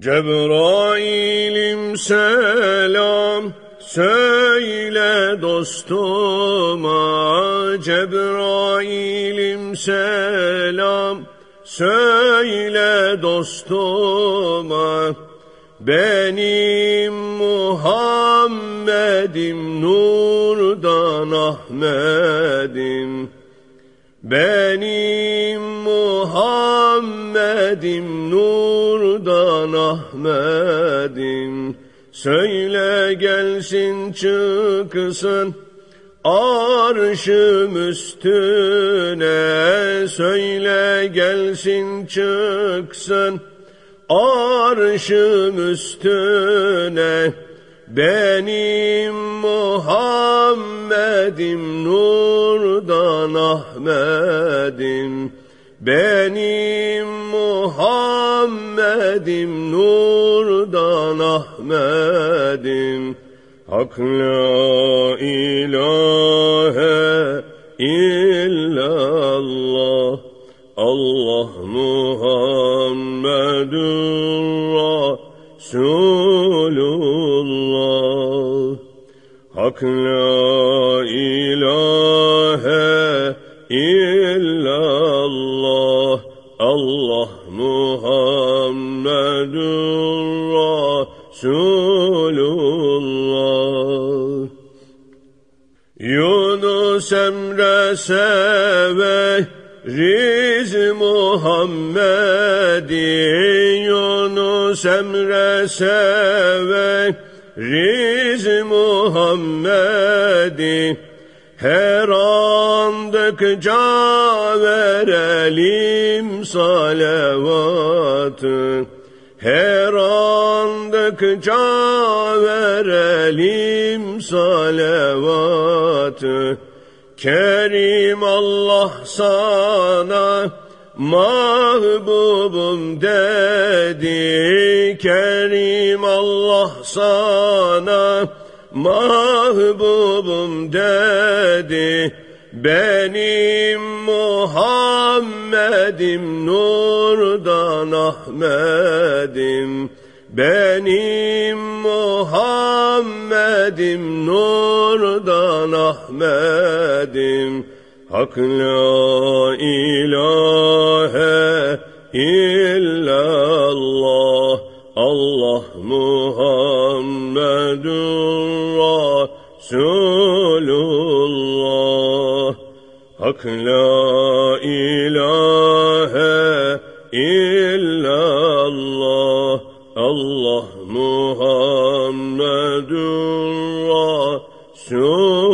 Cebrail'im selam söyle dostuma. Cebrail'im selam söyle dostuma. Benim Muhammed'im nurdan Ahmet'im benim Muhammed'im nurdan Ahmet'im. Söyle gelsin çıksın. Arşım üstüne Söyle gelsin çıksın. Arşım üstüne benim Muhammed'im nurdan Ahmet'im. Benim Muhammed'im nurdan Ahmet'im. Hak la ilahe illallah. Allah Muhammedur Resulullah. Hak la ilahe illallah. Allah Muhammedur Resulullah. Yunus Emre severiz Muhammed'i Yunus Emre severiz Muhammed'i her andıkça verelim salavatı. Her andıkça verelim salavatı Kerim Allah sana mahbubum dedi. Kerim Allah sana mahbubum dedi. Benim Muhammed'im nurdan Ahmet'im benim Muhammed'im nurdan Ahmet'im. Hak la ilahe illallah. Allah Muhammedur Resulullah. Hak la ilahe illallah Allah Muhammedur Resulullah.